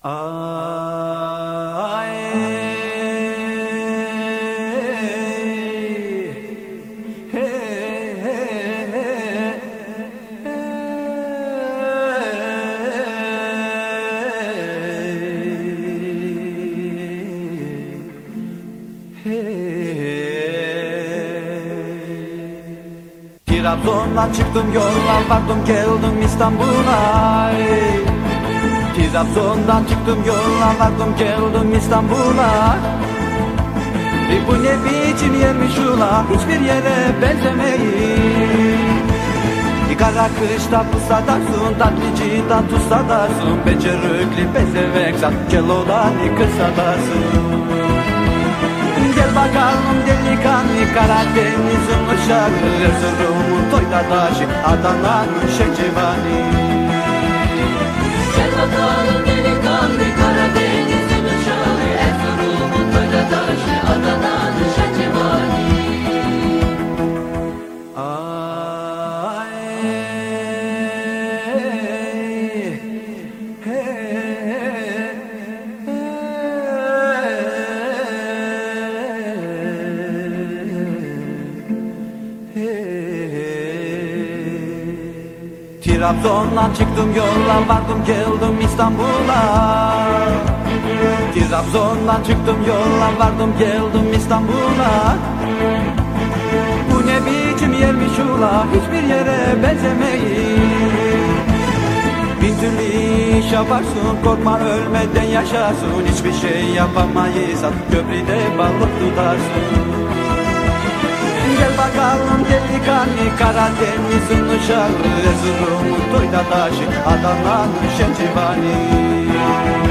Ay, hey, hey, Trabzon'dan çıktım yola vardım geldim İstanbul'a Trabzon'dan çıktım yola vardım geldim İstanbul'a. E bu ne biçim yermiş ula hiçbir yere benzemeyin e Kara kışta pusadarsın tatlıcıdan tuzsadarsın Becerikli bezeveksan kelodan kısadarsın Gel bakalım delikanlı Karadeniz'in uşağı Erzurum'un toyda taşı Adana'nın şecivani Gel bakalım delikanlı Trabzon'dan çıktım yola vardım geldim İstanbul'a. Trabzon'dan çıktım yola vardım geldim İstanbul'a. Bu ne biçim yermiş ula hiçbir yere benzemeyin Bin türlü iş yaparsın korkma ölmeden yaşarsın Hiçbir şey yapamayız köprüde balık tutarsın Gel bakalım delikanlı Karadeniz'in uşağı. Erzurum'un toyda taşı Adana'nın şencivani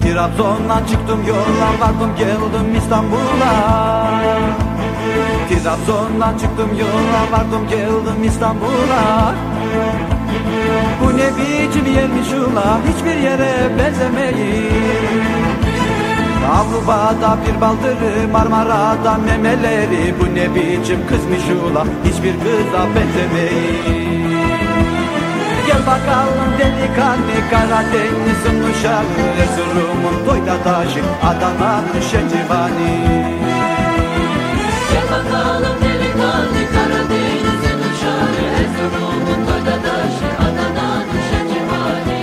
Trabzon'dan çıktım yola vardım geldim İstanbul'a. Trabzon'dan çıktım yola vardım geldim İstanbul'a. Bu ne biçim yermiş ula hiçbir yere benzemeyin Avrupa'da bir baldırı Marmara'da memeleri. Bu ne biçim kızmış ula hiçbir kıza benzemeyin Gel bakalım delikanlı Karadeniz'in uşağı Erzurum'un toyda taşı Adana'nın şecivani Gel bakalım delikanlı Karadeniz'in uşağı Erzurum'un toyda taşı Adana'nın şacivani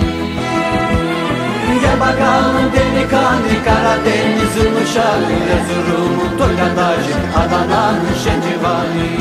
Gel bakalım delikanlı Karadeniz'in uşağı Erzurum'un toyda taşı Adana'nın şecivani